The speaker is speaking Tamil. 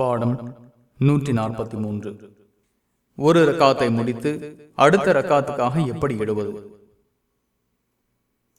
பாடம் நூற்றி நாற்பத்தி மூன்று. ஒரு ரக்காத்தை முடித்து அடுத்த ரக்காத்துக்காக எப்படி இடுவது